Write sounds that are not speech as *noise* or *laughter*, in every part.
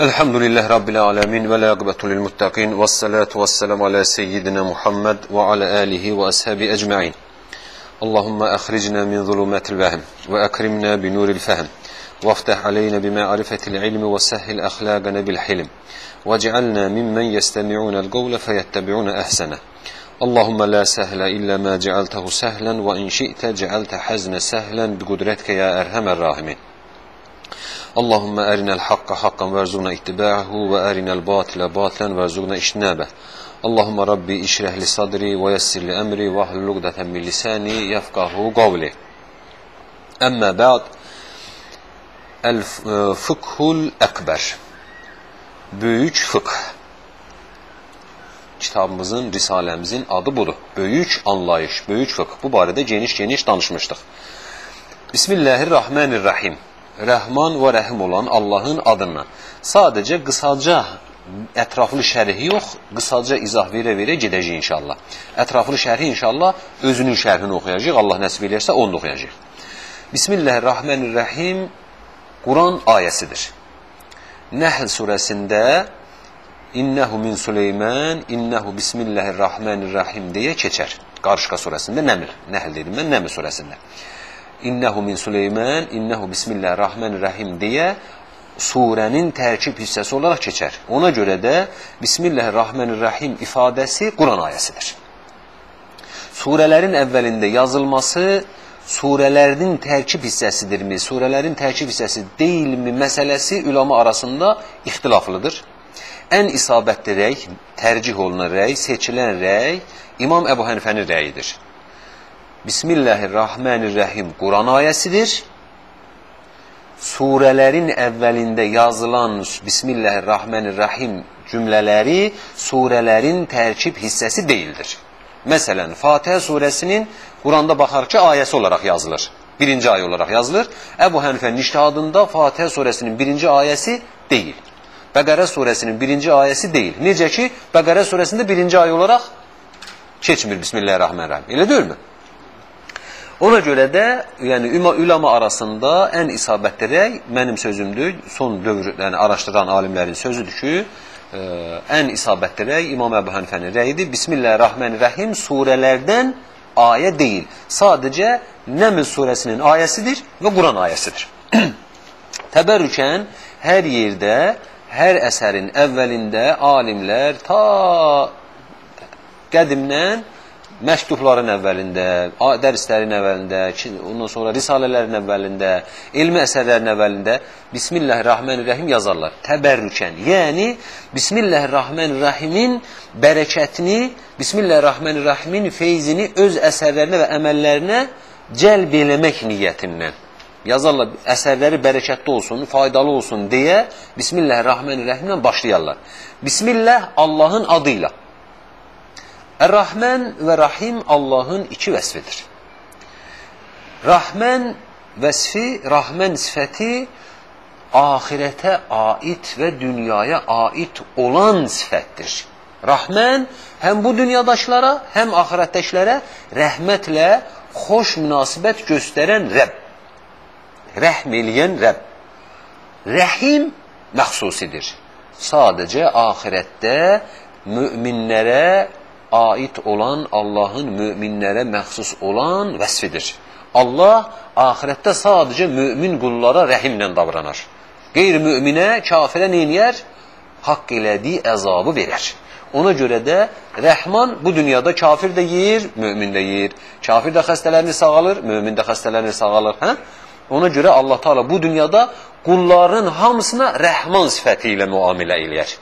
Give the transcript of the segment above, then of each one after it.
الحمد لله رب العالمين ولا عقبة للمتقين والصلاة والسلام على سيدنا محمد وعلى آله وأصحابه أجمعين اللهم أخرجنا من ظلمات الوهم وأكرمنا بنور الفهم وافتح علينا بمعرفة العلم وسهل أخلاقنا بالحلم واجعلنا ممن يستمعون القول فيتبعون أحسنه اللهم لا سهل إلا ما جعلته سهلا وإن شئت جعلت حزن سهلا بقدرتك يا أرحم الراحمين اللهم أرنا الحق حقا وارزقنا اتباعه وأرنا الباطل باطلا وارزقنا اجتنابه اللهم ربي اشرح لي صدري ويسر لي أمري واحلل عقدة من لساني يفقه قولي أما بعد الفقه الأكبر Böyük fıkh kitabımızın, risalemizin adı budur. Böyük anlayış, böyük fıkh. Bu barədə geniş-geniş danışmışdıq. Bismillahirrahmanirrahim. Rəhman və Rəhim olan Allahın adına. Sadəcə qısaca ətraflı şərhi yox, qısaca izah verə-verə gedəcək inşallah. Ətraflı şərhi inşallah özünün şərhini oxuyacaq. Allah nəsib eləyərsə onu oxuyacaq. Bismillahirrahmanirrahim Quran ayəsidir. Nəhl surəsində İnnehu min Süleyman, innehu bismillahirrahmanirrahim deyə keçər. Qarışqa surəsində Nəml, Nəhl dedim mən Nəml surəsində. İnnehu min Süleyman, innehu bismillahirrahmanirrahim deyə surənin tərkib hissəsi olaraq keçər. Ona görə də Bismillahirrahmanirrahim ifadəsi Quran ayəsidir. Surələrin əvvəlində yazılması surələrin tərkib hissəsidirmi, surələrin tərkib hissəsi deyilmi məsələsi üləma arasında ixtilaflıdır. Ən isabətli rəy, tərcih olunan rəy, seçilən rəy İmam Əbu Hənifənin rəyidir. Bismillahirrahmanirrahim Quran ayəsidir. Surələrin əvvəlində yazılan Bismillahirrahmanirrahim cümlələri surələrin tərkib hissəsi deyildir. Məsələn, Fatihə surəsinin Quranda baxarıq ki, ayəsi olaraq yazılır. Birinci ayə olaraq yazılır. Əbu Hənifənin iştihadında Fatihə surəsinin birinci ayəsi deyil. Bəqərə surəsinin birinci ayəsi deyil. Necə ki, Bəqərə surəsində birinci ayə olaraq keçmir Bismillahirrahmanirrahim. Elə deyilmi? Ona görə də, yəni üləma arasında ən isabətli rəy mənim sözümdür, son dövr yəni araşdıran alimlərin sözüdür ki, ə, ən isabətli rəy İmam Əbu Hənifənin rəyidir. Bismillahirrahmanirrahim surələrdən ayə deyil. Sadəcə Nəml surəsinin ayəsidir və Quran ayəsidir. *clears throat* Təbərrükən hər yerdə, hər əsərin əvvəlində alimlər ta qədimdən məktubların əvvəlində, dərslərin əvvəlində, ondan sonra risalələrin əvvəlində, elmi əsərlərin əvvəlində Bismillahirrahmanirrahim yazarlar. Təbərrükən. Yəni Bismillahirrahmanirrahimin bərəkətini, Bismillahirrahmanirrahimin feyzini öz əsərlərinə və əməllərinə cəlb eləmək niyyətindən yazarlar, əsərləri bərəkətli olsun, faydalı olsun deyə Bismillahirrahmanirrahimlə başlayarlar. Bismillah Allahın adıyla. Ər-Rahman və Rahim Allahın iki vəsfidir. Rahman vəsfi, Rahman sifəti ahirətə aid və dünyaya aid olan sifətdir. Rahman həm bu dünyadaşlara, həm axirətdəkilərə rəhmətlə xoş münasibət göstərən Rəbb. Rəhm eləyən Rəbb. Rəhim məxsusidir. Sadəcə axirətdə müminlərə aid olan Allahın möminlərə məxsus olan vəsfidir. Allah axirətdə sadəcə mömin qullara rəhimlə davranar. Qeyri-möminə, kafirə neyniyər? Haqq elədiyi əzabı verər. Ona görə də Rəhman bu dünyada kafir də yeyir, mömin də yeyir. Kafir də xəstələrini sağalır, mömin də xəstələrini sağalır. Hə? Ona görə Allah Taala bu dünyada qulların hamısına Rəhman sifəti ilə müamilə eləyər.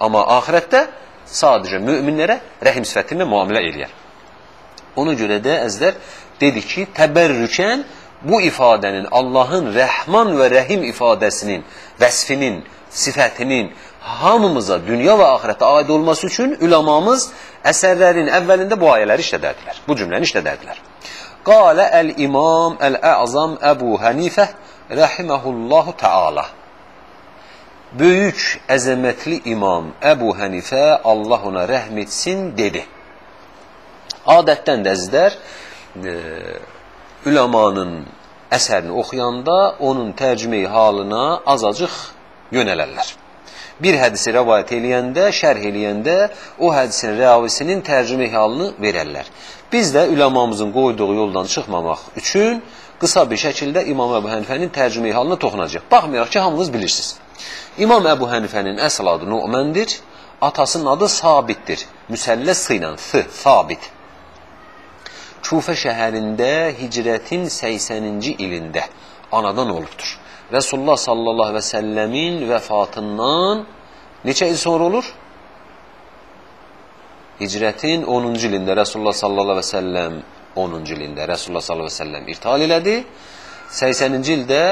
Amma axirətdə sadəcə möminlərə rəhim sifətinlə müamilə eləyər. Ona görə də əzlər dedi ki, təbərrükən bu ifadənin Allahın Rəhman və Rəhim ifadəsinin, vəsfinin, sifətinin hamımıza dünya və axirətə aid olması üçün üləmamız əsərlərin əvvəlində bu ayələri işlədərdilər. Bu cümləni işlədərdilər. Qalə əl-imam əl-əzam Əbu Hənifə rəhiməhullahu təala böyük, əzəmətli imam Əbu Hənifə, Allah ona rəhm etsin, dedi. Adətdən də əzlər, e, üləmanın əsərini oxuyanda onun tərcümeyi halına azacıq yönələrlər. bir hədisi rəvayət eləyəndə, şərh eləyəndə o hədisin rəvisinin tərcümə halını verərlər. Biz də üləmamızın qoyduğu yoldan çıxmamaq üçün qısa bir şəkildə İmam Əbu Hənifənin tərcümə halına toxunacaq. Baxmayaraq ki, hamınız bilirsiniz. İmam Əbu Hənifənin əsl adı Nu'məndir, atasının adı Sabitdir. Müsəlləs ilə, th, Sabit. Kufə şəhərində hicrətin 80-ci ilində anadan olubdur. Resulullah sallallahu aleyhi və səlləmin vəfatından neçə il sonra olur? Hicrətin 10-cu ilində Resulullah sallallahu aleyhi və səlləm 10-cu ilində Resulullah sallallahu aleyhi və səlləm irtihal elədi. 80-ci ildə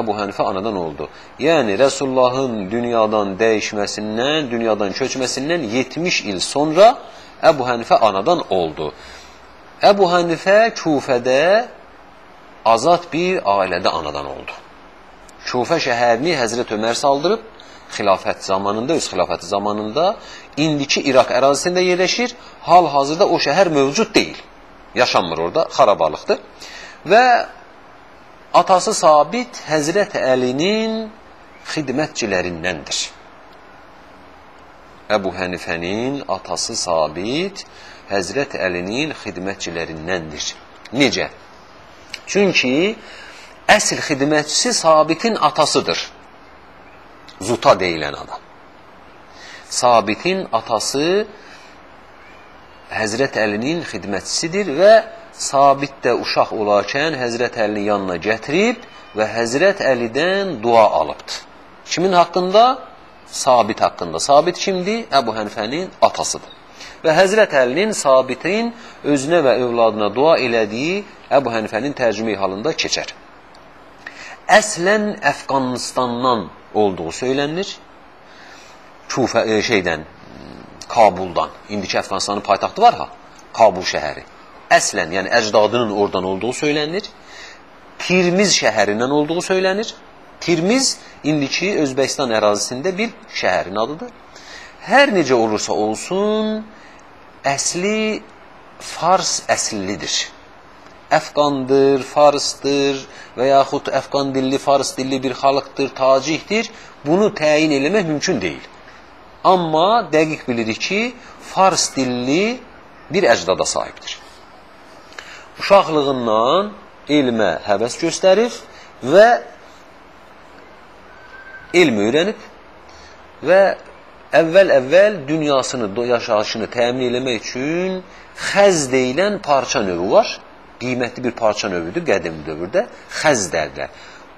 Əbu Hənifə anadan oldu. Yəni Resulullahın dünyadan dəyişməsindən, dünyadan köçməsindən 70 il sonra Əbu Hənifə anadan oldu. Əbu Hənifə Kufədə azad bir ailədə anadan oldu. Kufə şəhərini Həzrət Ömər saldırıb, xilafət zamanında, öz xilafəti zamanında indiki İraq ərazisində yerləşir. Hal-hazırda o şəhər mövcud deyil. Yaşanmır orada, xarabalıqdır. Və atası Sabit Həzrət Əlinin xidmətçilərindəndir. Əbu Hənifənin atası Sabit Həzrət Əlinin xidmətçilərindəndir. Necə? Çünki əsl xidmətçisi Sabitin atasıdır. Zuta deyilən adam. Sabitin atası Həzrət Əlinin xidmətçisidir və Sabit də uşaq olarkən Həzrət Əlini yanına gətirib və Həzrət Əlidən dua alıbdır. Kimin haqqında? Sabit haqqında. Sabit kimdir? Əbu Hənifənin atasıdır. Və Həzrət Əlinin Sabitin özünə və övladına dua elədiyi Əbu Hənifənin tərcümə halında keçər. Əslən Əfqanistandan olduğu söylənilir. Kufə e, şeydən Kabuldan. İndiki Əfqanistanın paytaxtı var ha, Kabul şəhəri. Əslən, yəni əcdadının oradan olduğu söylənilir. Tirmiz şəhərindən olduğu söylənir. Tirmiz indiki Özbəkistan ərazisində bir şəhərin adıdır. Hər necə olursa olsun, əsli Fars əsillidir. Əfqandır, Farsdır və yaxud Əfqan dilli, Fars dilli bir xalqdır, tacihdir. Bunu təyin eləmək mümkün deyil. Amma dəqiq bilirik ki, Fars dilli bir əcdada sahibdir. Uşaqlığından elmə həvəs göstərir və elm öyrənib və əvvəl-əvvəl dünyasını, yaşayışını təmin eləmək üçün xəz deyilən parça növü var. Qiymətli bir parça növüdür qədim dövrdə. Xəz dərlər.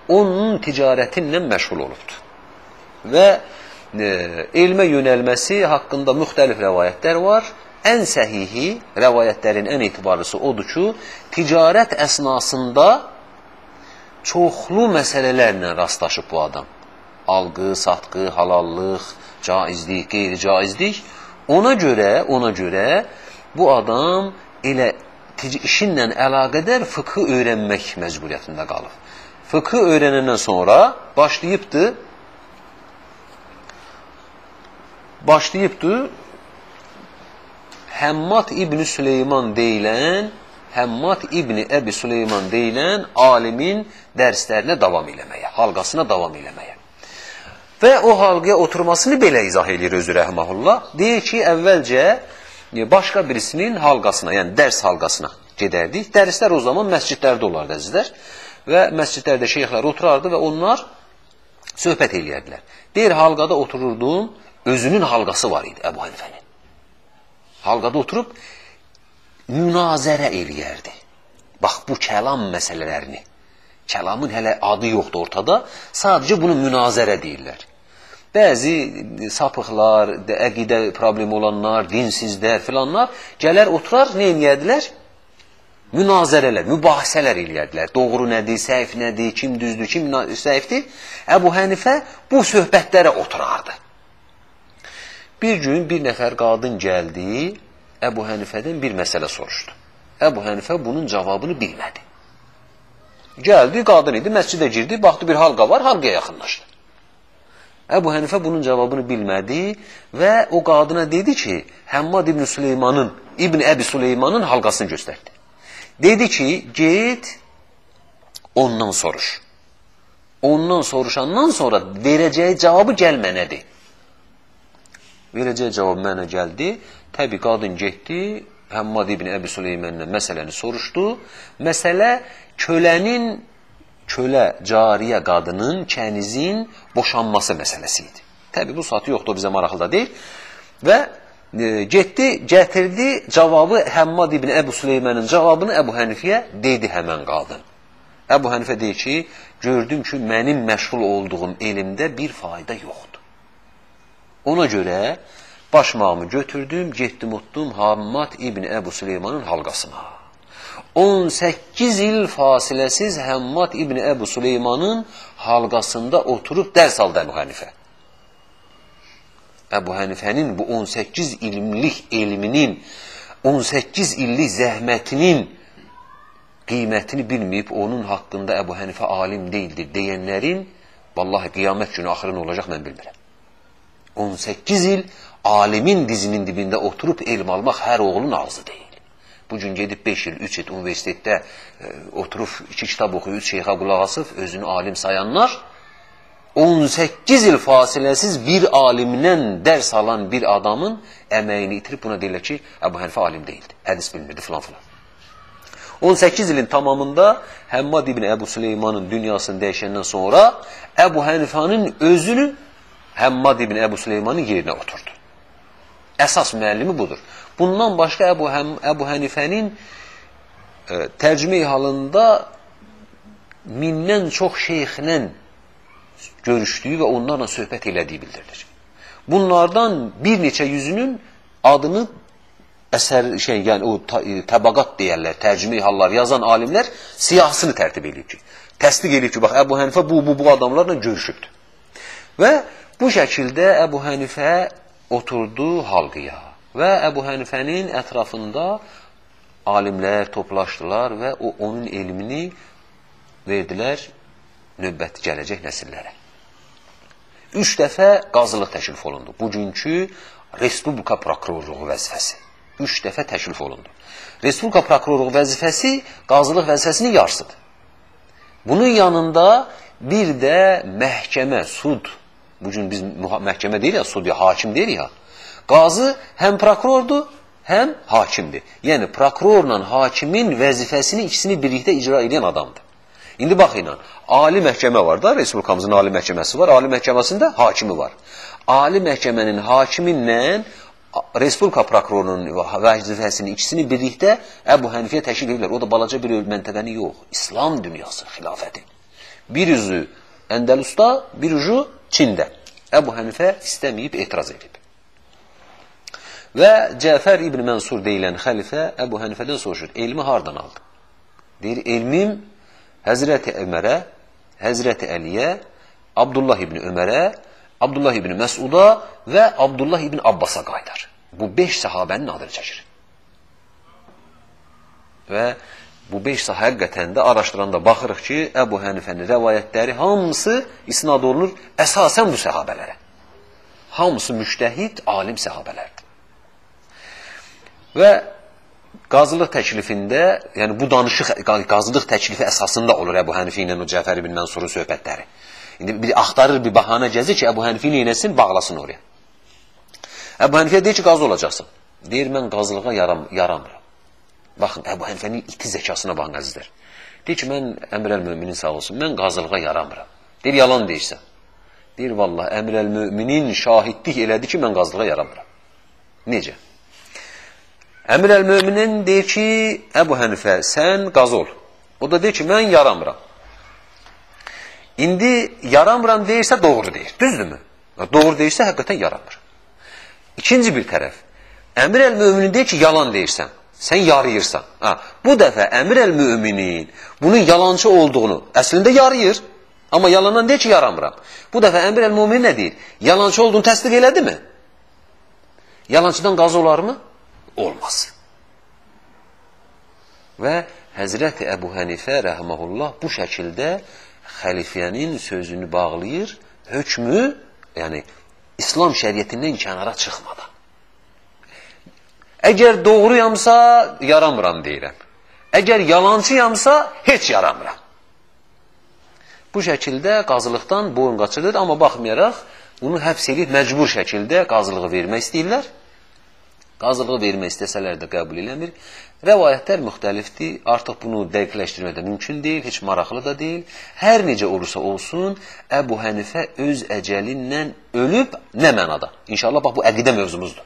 Onun ticarətinlə məşğul olubdur. Və e, elmə yönəlməsi haqqında müxtəlif rəvayətlər var. Ən səhihi rəvayətlərin ən etibarlısı odur ki, ticarət əsnasında çoxlu məsələlərlə rastlaşıb bu adam. Alqı, satqı, halallıq, caizlik, qeyri-caizlik. Ona görə, ona görə bu adam elə işinlə əlaqədar fıkhı öyrənmək məcburiyyətində qalıb. Fıkhı öyrənəndən sonra başlayıbdı başlayıbdı Həmmad İbni Süleyman deyilən Həmmad İbni Əbi Süleyman deyilən alimin dərslərinə davam eləməyə, halqasına davam eləməyə. Və o halqaya oturmasını belə izah edir özü rəhməhullah. Deyir ki, əvvəlcə e, başqa birisinin halqasına, yəni dərs halqasına gedərdik. Dərslər o zaman məscidlərdə olardı əzizlər. Və məscidlərdə şeyxlər oturardı və onlar söhbət eləyərdilər. Deyir, halqada otururdum, özünün halqası var idi Əbu Hənifənin. Halqada oturub münazərə eləyərdi. Bax, bu kəlam məsələlərini. Kəlamın hələ adı yoxdur ortada, sadəcə bunu münazərə deyirlər. Bəzi sapıqlar, əqidə problemi olanlar, dinsizlər filanlar gələr oturar, nə edərdilər? Münazərələr, mübahisələr eləyərdilər. Doğru nədir, səhif nədir, kim düzdür, kim səhifdir? Əbu Hənifə bu söhbətlərə oturardı. Bir gün bir nəfər qadın gəldi, Əbu Hənifədən bir məsələ soruşdu. Əbu Hənifə bunun cavabını bilmədi. Gəldi, qadın idi, məscidə girdi, baxdı bir halqa var, halqaya yaxınlaşdı. Əbu Hənifə bunun cavabını bilmədi və o qadına dedi ki, Həmmad İbn Süleymanın, İbn Əbi Süleymanın halqasını göstərdi. Dedi ki, get, ondan soruş. Ondan soruşandan sonra verəcəyi cavabı gəl mənədir. Verəcək cavab mənə gəldi. Təbii qadın getdi, Həmmad ibn Əbi Süleymanla məsələni soruşdu. Məsələ kölənin kölə, cariyə qadının, kənizin boşanması məsələsi idi. Təbii bu saatı yoxdur, bizə maraqlı da deyil. Və e, getdi, gətirdi cavabı Həmmad ibn Əbu Süleymanın cavabını Əbu Hənifiyə dedi həmən qadın. Əbu Hənifə deyir ki, gördüm ki, mənim məşğul olduğum elmdə bir fayda yoxdur. Ona görə başmağımı götürdüm, getdim utdum Hammad ibn Əbu Süleymanın halqasına. 18 il fasiləsiz Həmmad ibn Əbu Süleymanın halqasında oturub dərs aldı Əbu Hənifə. Əbu Hənifənin bu 18 ilmlik elminin, 18 illik zəhmətinin qiymətini bilməyib, onun haqqında Əbu Hənifə alim deyildir deyənlərin, vallahi qiyamət günü axırı nə olacaq, mən bilmirəm. 18 il alimin dizinin dibində oturub elm almaq hər oğlun ağzı deyil. Bu gün gedib 5 il, 3 il universitetdə e, oturub 2 kitab oxuyub, 3 şeyxə qulaq asıb, özünü alim sayanlar, 18 il fasiləsiz bir alimdən dərs alan bir adamın əməyini itirib buna deyirlər ki, Əbu Hənifə alim deyildi, hədis bilmirdi, filan filan. 18 ilin tamamında Həmmad ibn Əbu Süleymanın dünyasını dəyişəndən sonra Əbu Hənifənin özünü Həmmad ibn Əbu Süleymanın yerinə oturdu. Əsas müəllimi budur. Bundan başqa Əbu, Həm, Əbu Hənifənin e, tərcümə halında mindən çox şeyxlə görüşdüyü və onlarla söhbət elədiyi bildirilir. Bunlardan bir neçə yüzünün adını əsər şey, yəni o e, təbaqat deyərlər, tərcümə hallar yazan alimlər siyahısını tərtib eləyib ki, təsdiq eləyib ki, bax Əbu Hənifə bu bu bu adamlarla görüşübdür. Və bu şəkildə Əbu Hənifə oturdu halqıya və Əbu Hənifənin ətrafında alimlər toplaşdılar və o onun elmini verdilər növbəti gələcək nəsillərə. Üç dəfə qazılıq təklif olundu. Bugünkü Respublika prokurorluğu vəzifəsi üç dəfə təklif olundu. Respublika prokurorluğu vəzifəsi qazılıq vəzifəsinin yarısıdır. Bunun yanında bir də məhkəmə, sud, bu gün biz məhkəmə deyil ya, sud ya, hakim deyil ya, qazı həm prokurordur, həm hakimdir. Yəni, prokurorla hakimin vəzifəsini ikisini birlikdə icra edən adamdır. İndi bax ilə, ali məhkəmə var da, Respublikamızın ali məhkəməsi var, ali məhkəməsində hakimi var. Ali məhkəmənin hakiminlə Respublika prokurorunun vəzifəsini ikisini birlikdə Əbu Hənifiyə təşkil edirlər. O da balaca bir məntəqəni yox. İslam dünyası xilafəti. Bir üzü Əndəlusda, bir ucu Çində. Əbu Hənifə istəməyib, etiraz edib. Və Cəfər ibn Mənsur deyilən xəlifə Əbu Hənifədən soruşur, elmi hardan aldı? Deyir, elmim Həzrəti Ömərə, Həzrəti Əliyə, Abdullah ibn Ömərə Abdullah ibn Məsuda və Abdullah ibn Abbasa qayıdar. Bu beş səhabənin adını çəkir. Və bu beş sahə həqiqətən də araşdıranda baxırıq ki, Əbu Hənifənin rəvayətləri hamısı isnad olunur əsasən bu səhabələrə. Hamısı müştəhid, alim səhabələrdir. Və qazılıq təklifində, yəni bu danışıq qazılıq təklifi əsasında olur Əbu Hənifə ilə o Cəfər ibn Mənsurun söhbətləri. İndi bir axtarır, bir bahana gəzir ki, Əbu Hənifi neynəsin, bağlasın oraya. Əbu Hənifə deyir ki, qazı olacaqsın. Deyir, mən qazılığa yaram, yaramıram. Baxın, Əbu Hənifənin iti zəkasına baxın, əzizlər. Deyir ki, mən əmrəl müminin sağ olsun, mən qazılığa yaramıram. Deyir, yalan deyirsən. Deyir, vallah, əmrəl müminin şahidlik elədi ki, mən qazılığa yaramıram. Necə? Əmrəl müminin deyir ki, Əbu Hənifə, sən qazı ol. O da deyir ki, mən yaramıram. İndi yaramıram deyirsə doğru deyir. Düzdürmü? Doğru deyirsə həqiqətən yaramır. İkinci bir tərəf. Əmir əl-müminin deyir ki, yalan deyirsən. Sən yarıyırsan. Ha, bu dəfə əmir əl-müminin bunun yalancı olduğunu əslində yarıyır. Amma yalandan deyir ki, yaramıram. Bu dəfə əmir əl-mümin nə deyir? Yalancı olduğunu təsdiq elədi mi? Yalancıdan qazı olarmı? Olmaz. Və Həzrəti Əbu Hənifə rəhməhullah bu şəkildə xəlifənin sözünü bağlayır, hökmü, yəni İslam şəriyyətindən kənara çıxmadan. Əgər doğruyamsa, yaramıram deyirəm. Əgər yalancıyamsa, heç yaramıram. Bu şəkildə qazılıqdan boyun qaçırır, amma baxmayaraq, onu həbs edib məcbur şəkildə qazılığı vermək istəyirlər. Qazılığı vermək istəsələr də qəbul eləmir. Rəvayətlər müxtəlifdir. Artıq bunu dəqiqləşdirmək də mümkün deyil, heç maraqlı da deyil. Hər necə olursa olsun, Əbu Hənifə öz əcəlinlə ölüb nə mənada? İnşallah bax bu əqidə mövzumuzdur.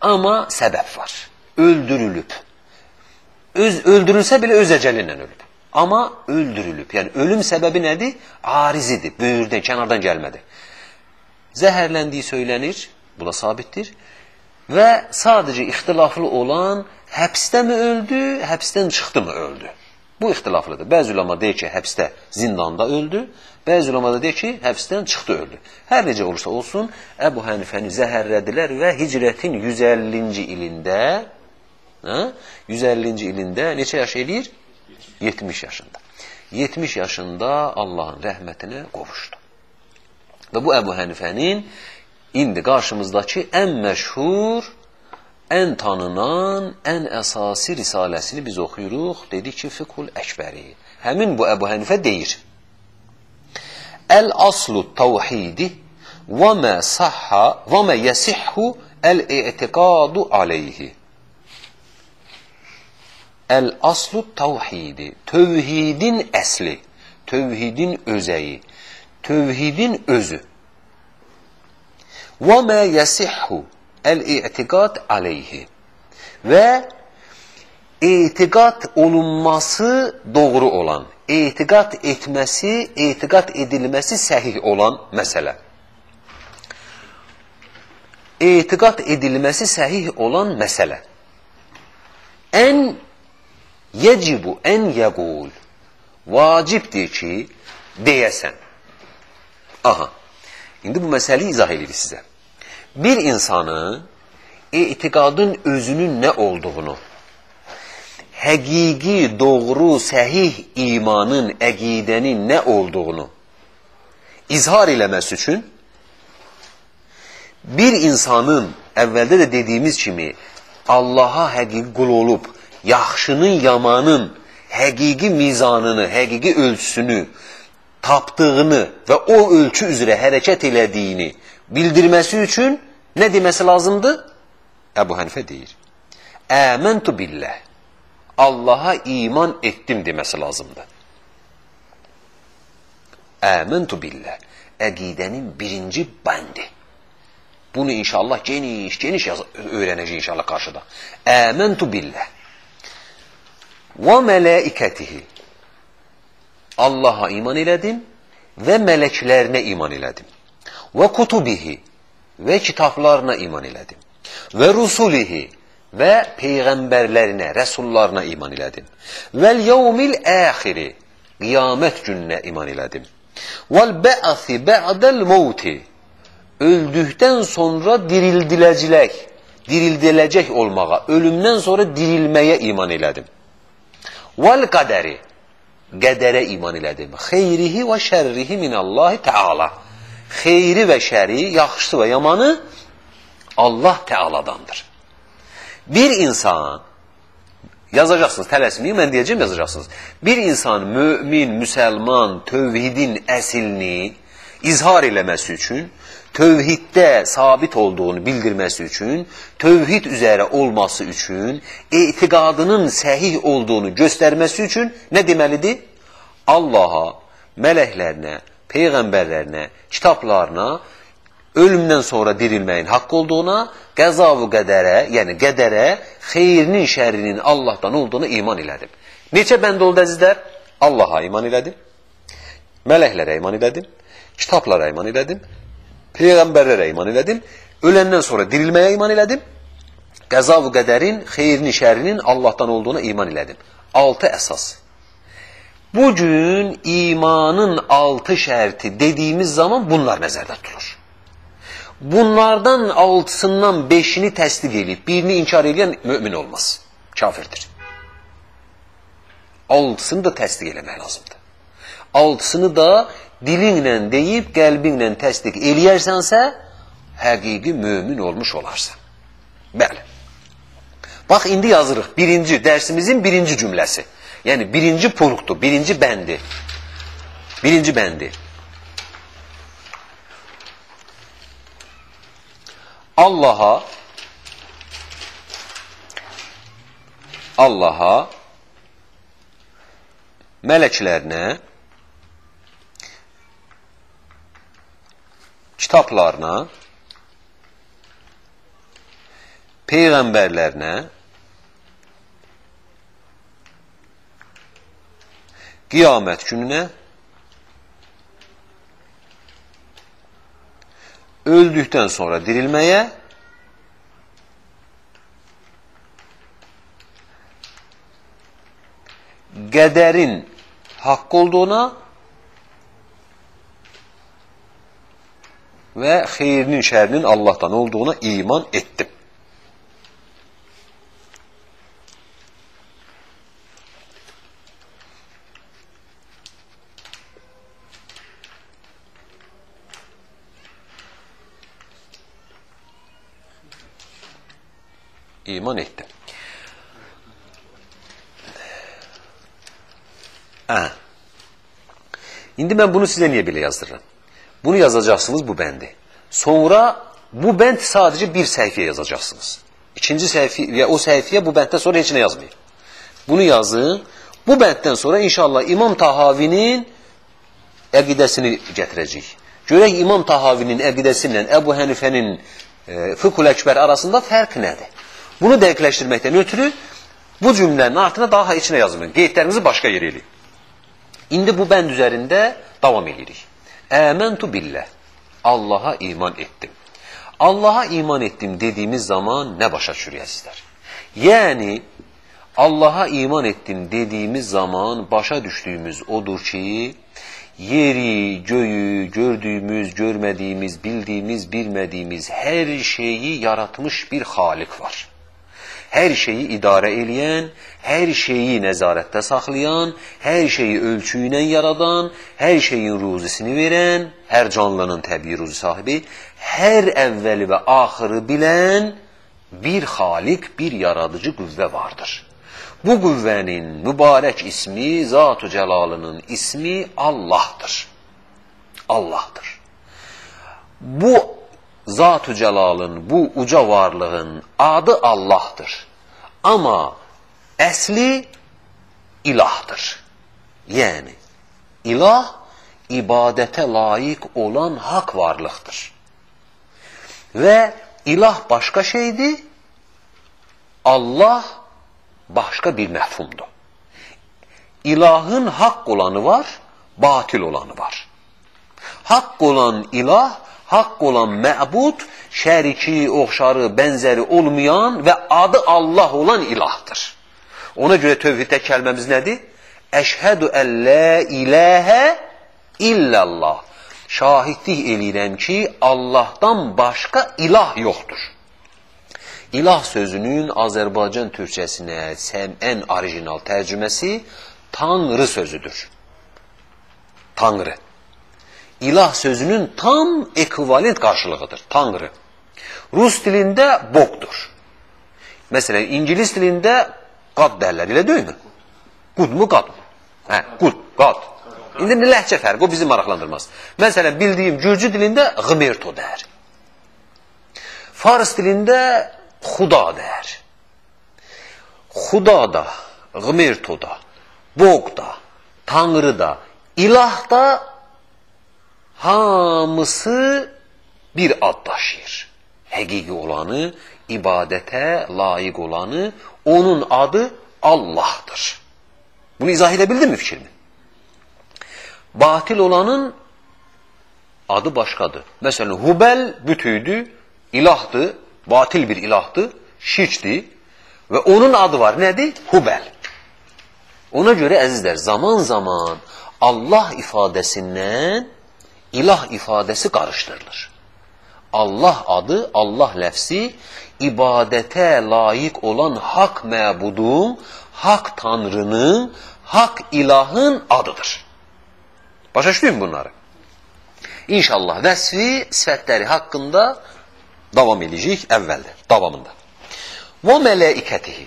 Amma səbəb var. Öldürülüb. Öz öldürülsə belə öz əcəli ilə ölüb. Amma öldürülüb. Yəni ölüm səbəbi nədir? Arizidir, böyürdən, kənardan gəlmədi. Zəhərləndiyi söylənir, bu da sabitdir. Və sadəcə ixtilaflı olan həbsdəmi öldü, həbsdən çıxdımı öldü? Bu ixtilaflıdır. Bəzi ulama deyir ki, həbsdə, zindanda öldü. Bəzi ulama da deyir ki, həbsdən çıxdı öldü. Hər necə olursa olsun, Əbu Hənifəni zəhərlədilər və hicrətin 150-ci ilində, hə? 150-ci ilində neçə yaş eləyir? 70 yaşında. 70 yaşında Allahın rəhmətinə qovuşdu. Və bu Əbu Hənifənin indi qarşımızdakı ən məşhur, ən tanınan, ən əsasi risaləsini biz oxuyuruq. Dedi ki, Fiqhul Əkbəri. Həmin bu Əbu Hənifə deyir. Əl-aslu təvhidi və mə sahha və mə yəsihhu əl-i'tiqadu aleyhi. Əl-aslu təvhidi, tövhidin əsli, tövhidin özəyi, tövhidin özü. Və mə yəsihhu əl-i'tiqad aleyhi və etiqad olunması doğru olan, etiqad etməsi, etiqad edilməsi səhih olan məsələ. Etiqad edilməsi səhih olan məsələ. Ən yecibu ən yəqul vacibdir ki, deyəsən. Aha, indi bu məsələyi izah edirik sizə bir insanı etiqadın özünün nə olduğunu, həqiqi, doğru, səhih imanın, əqidənin nə olduğunu izhar eləməsi üçün bir insanın əvvəldə də dediyimiz kimi Allaha həqiqi qul olub, yaxşının, yamanın həqiqi mizanını, həqiqi ölçüsünü tapdığını və o ölçü üzrə hərəkət elədiyini bildirməsi üçün nə deməsi lazımdır? Əbu Hənifə deyir. Əməntu billah. Allaha iman etdim deməsi lazımdır. Əməntu billah. Əqidənin birinci bəndi. Bunu inşallah geniş, geniş öyrənəcək inşallah qarşıda. Əməntu billah. Və mələikətihi. Allaha iman elədim və mələklərinə iman elədim və kutubihi və kitablarına iman elədim. Və rusulihi və peyğəmbərlərinə, rəsullarına iman elədim. Vəl yevmil əxiri qiyamət gününə iman elədim. Vəl bə'si bə'dəl mevti öldükdən sonra dirildiləcək, dirildiləcək olmağa, ölümdən sonra dirilməyə iman elədim. Vəl qədəri qədərə iman elədim. Xeyrihi və şərrihi minallahi Teala xeyri və şəri, yaxşısı və yamanı Allah Teala'dandır. Bir insan, yazacaqsınız, tələsməyin, mən deyəcəm, yazacaqsınız. Bir insan mümin, müsəlman, tövhidin əsilini izhar eləməsi üçün, tövhiddə sabit olduğunu bildirməsi üçün, tövhid üzərə olması üçün, etiqadının səhih olduğunu göstərməsi üçün nə deməlidir? Allaha, mələklərinə, peyğəmbərlərinə, kitablarına ölümdən sonra dirilməyin haqq olduğuna, qəza-və qədərə, yəni qədərə, xeyrinin, şərrinin Allahdan olduğuna iman elədim. Neçə bənd oldu əzizlər? Allaha iman elədim, mələklərə iman elədim, kitablara iman elədim, peyğəmbərlərə iman elədim, öləndən sonra dirilməyə iman elədim, qəza-və qədərin, xeyrinin, şərrinin Allahdan olduğuna iman elədim. Altı əsas. Bu gün imanın altı şərti dediyimiz zaman bunlar nəzərdə tutulur. Bunlardan altısından beşini təsdiq edib, birini inkar edən mümin olmaz. Kafirdir. Altısını da təsdiq eləmək lazımdır. Altısını da dilinlə deyib, qəlbinlə təsdiq eləyərsənsə, həqiqi mömin olmuş olarsan. Bəli. Bax, indi yazırıq birinci, dərsimizin birinci cümləsi. Yəni birinci punktdur, birinci bəndi. Birinci bəndi. Allaha Allaha mələklərinə kitablarına peyğəmbərlərinə qiyamət gününə öldükdən sonra dirilməyə qədərin haqq olduğuna və xeyrinin, şərinin Allahdan olduğuna iman etdim. İman etdim. Hə. İndi mən bunu sizə niyə belə yazdırıram? Bunu yazacaqsınız bu bəndi. Sonra bu bənd sadəcə bir səhifəyə yazacaqsınız. İkinci səhifəyə, o səhifəyə bu bənddən sonra heç nə yazmayın. Bunu yazın. Bu bənddən sonra inşallah İmam Tahavinin əqidəsini gətirəcəyik. Görək İmam Tahavinin əqidəsi ilə Əbu Hənifənin e, Fıkhul Əkbər arasında fərq nədir? Bunu dəqiqləşdirməkdən ötürü bu cümlənin altına daha içinə yazmayın. Qeydlərinizi başqa yerə eləyin. İndi bu bənd üzərində davam edirik. Əməntu billah. Allaha iman etdim. Allaha iman etdim dediyimiz zaman nə başa düşürük sizlər? Yəni Allaha iman etdim dediyimiz zaman başa düşdüyümüz odur ki, yeri, göyü, gördüyümüz, görmədiyimiz, bildiyimiz, bilmədiyimiz hər şeyi yaratmış bir Xaliq var hər şeyi idarə eləyən, hər şeyi nəzarətdə saxlayan, hər şeyi ölçü ilə yaradan, hər şeyin ruzisini verən, hər canlının təbii ruzi sahibi, hər əvvəli və axırı bilən bir xaliq, bir yaradıcı qüvvə vardır. Bu qüvvənin mübarək ismi, Zat-ı Cəlalının ismi Allahdır. Allahdır. Bu Zat-ı Cəlalın, bu uca varlığın adı Allahdır. Amma əsli ilahdır. Yəni, ilah ibadətə layiq olan haqq varlıqdır. Və ilah başqa şeydir, Allah başqa bir məfhumdur. İlahın haqq olanı var, batil olanı var. Haqq olan ilah haqq olan məbud, şəriki, oxşarı, bənzəri olmayan və adı Allah olan ilahdır. Ona görə tövhiddə kəlməmiz nədir? Əşhədü əllə iləhə illallah. Şahidlik eləyirəm ki, Allahdan başqa ilah yoxdur. İlah sözünün Azərbaycan türkçəsinə ən orijinal tərcüməsi Tanrı sözüdür. Tanrı ilah sözünün tam ekvivalent qarşılığıdır. Tanrı. Rus dilində Bogdur. Məsələn, İngilis dilində qad dərlər, elə deyilmi? Qud mu qad? Hə, qud, qad. İndi ləhcə fərqi, o bizi maraqlandırmaz. Məsələn, bildiyim Gürcü dilində qmerto dər. Fars dilində xuda dər. Xuda da, qmerto da, Bog da, Tanrı da, ilah da hamısı bir ad daşıyır. Həqiqi olanı, ibadətə layiq olanı, onun adı Allahdır. Bunu izah edə bildin mi fikrimi? Batil olanın adı başqadır. Məsələn, Hubəl bütüydü, ilahdır, batil bir ilahdır, şirkdir və onun adı var. Nədir? Hubəl. Ona görə əzizlər, zaman-zaman Allah ifadəsindən ilah ifadəsi qarışdırılır. Allah adı, Allah ləfsi ibadətə layiq olan haqq məbudun, haqq tanrının, haqq ilahın adıdır. Başa düşdüyüm bunları? İnşallah vəsfi sifətləri haqqında davam edəcəyik əvvəldə, davamında. Və mələikətihi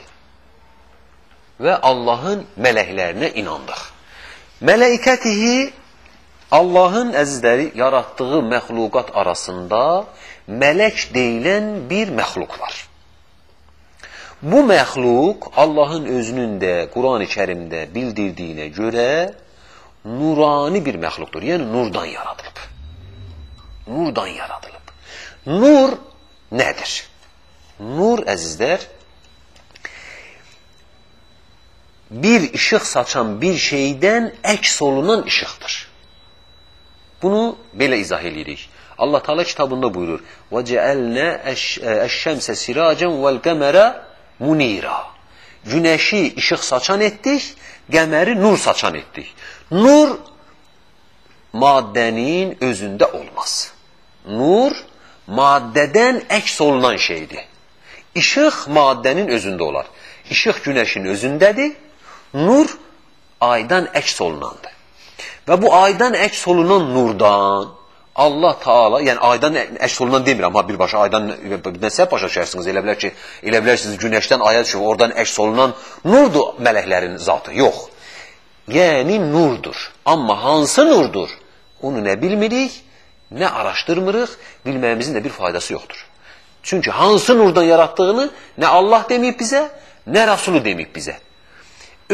və Allahın mələklərinə inandıq. Mələikətihi Allahın əzizləri yaratdığı məxluqat arasında mələk deyilən bir məxluq var. Bu məxluq Allahın özünün də Quran-ı Kərimdə bildirdiyinə görə nurani bir məxluqdur. Yəni nurdan yaradılıb. Nurdan yaradılıb. Nur nədir? Nur əzizlər bir işıq saçan bir şeydən əks olunan işıqdır. Bunu belə izah edirik. Allah Teala kitabında buyurur: "Və cealna eş-şemse siracen vel-qamara munira." Güneşi işıq saçan etdik, qəməri nur saçan etdik. Nur maddənin özündə olmaz. Nur maddədən əks olunan şeydir. İşıq maddənin özündə olar. İşıq günəşin özündədir. Nur aydan əks olunandır. Və bu aydan əks olunan nurdan Allah Taala, yəni aydan əks olunan demirəm, ha birbaşa aydan nəsə başa düşərsiniz. Elə bilər ki, elə bilərsiniz günəşdən aya düşüb, oradan əks olunan nurdur mələklərin zatı. Yox. Yəni nurdur. Amma hansı nurdur? Onu nə bilmirik, nə araşdırmırıq, bilməyimizin də bir faydası yoxdur. Çünki hansı nurdan yaratdığını nə Allah deməyib bizə, nə Rasulü deməyib bizə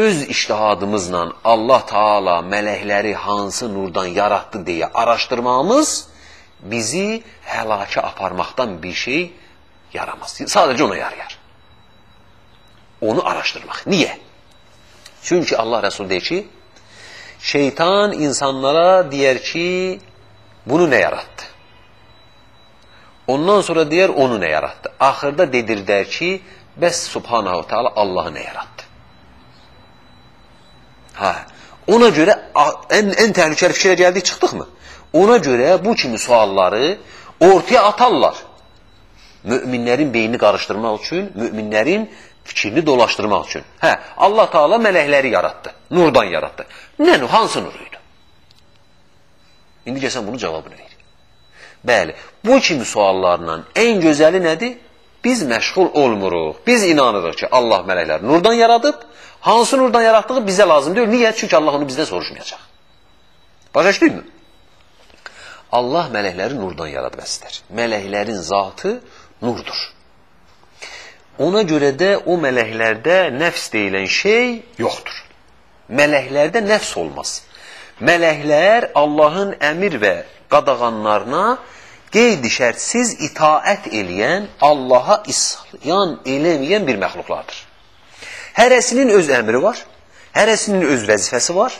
öz iştihadımızla Allah Taala mələkləri hansı nurdan yaratdı deyə araşdırmamız bizi həlaka aparmaqdan bir şey yaramaz. Sadəcə ona yarayar. Onu araşdırmaq. Niyə? Çünki Allah Resulü deyir ki, şeytan insanlara deyər ki, bunu nə yarattı? Ondan sonra deyər, onu nə yarattı? Axırda dedir ki, bəs Subhanahu Teala Allahı nə yarattı? Hə. Ona görə ən ən təhlükəli fikrə gəldik, çıxdıqmı? Ona görə bu kimi sualları ortaya atarlar. Möminlərin beynini qarışdırmaq üçün, möminlərin fikrini dolaşdırmaq üçün. Hə, Allah Taala mələkləri yaratdı, nurdan yaratdı. Nə nur, hansı nur idi? İndi gəlsən bunun cavabını ver. Bəli, bu kimi suallarla ən gözəli nədir? Biz məşğul olmuruq. Biz inanırıq ki, Allah mələkləri nurdan yaradıb, Hansı nurdan yarattığı bizə lazım deyil. Niyə? Çünki Allah onu bizdən soruşmayacaq. Başa düşdünmü? Allah mələkləri nurdan yaradıb əslər. Mələklərin zatı nurdur. Ona görə də o mələklərdə nəfs deyilən şey yoxdur. Mələklərdə nəfs olmaz. Mələklər Allahın əmir və qadağanlarına qeydi şərtsiz itaət eləyən, Allaha isyan eləməyən bir məxluqlardır. Hərəsinin öz əmri var, hərəsinin öz vəzifəsi var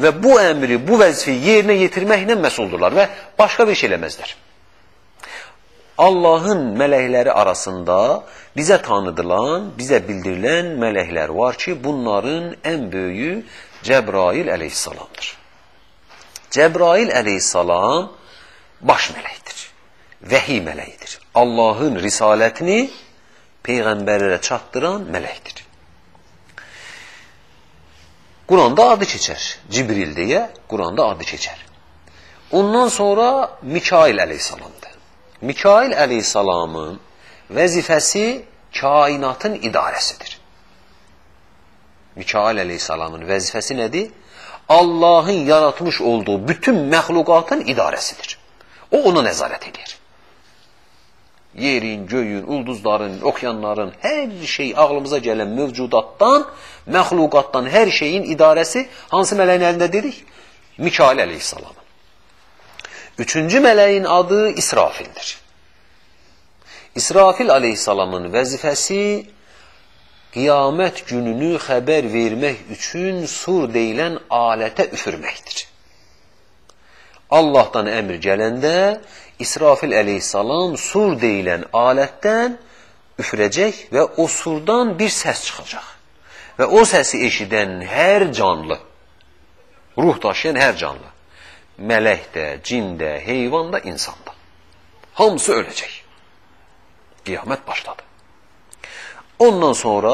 və bu əmri, bu vəzifəyi yerinə yetirməklə məsuldurlar və başqa bir şey eləməzlər. Allahın mələkləri arasında bizə tanıdılan, bizə bildirilən mələklər var ki, bunların ən böyüyü Cəbrail əleyhissalamdır. Cəbrail əleyhissalam baş mələkdir, vəhiy mələyidir. Allahın risalətini Peyğəmbərlərə çatdıran mələkdir. Quranda adı keçər. Cibril deyə Quranda adı keçər. Ondan sonra Mikail əleyhissalamdır. Mikail əleyhissalamın vəzifəsi kainatın idarəsidir. Mikail əleyhissalamın vəzifəsi nədir? Allahın yaratmış olduğu bütün məxluqatın idarəsidir. O ona nəzarət edir yerin, göyün, ulduzların, okeanların, hər şey ağlımıza gələn mövcudatdan, məxluqatdan hər şeyin idarəsi hansı mələyin əlində dedik? Mikail əleyhissalamın. Üçüncü mələyin adı İsrafildir. İsrafil əleyhissalamın vəzifəsi qiyamət gününü xəbər vermək üçün sur deyilən alətə üfürməkdir. Allahdan əmr gələndə İsrafil əleyhissalam sur deyilən alətdən üfürəcək və o surdan bir səs çıxacaq. Və o səsi eşidən hər canlı, ruh daşıyan hər canlı, mələk də, cin də, heyvan da, insan da. Hamısı öləcək. Qiyamət başladı. Ondan sonra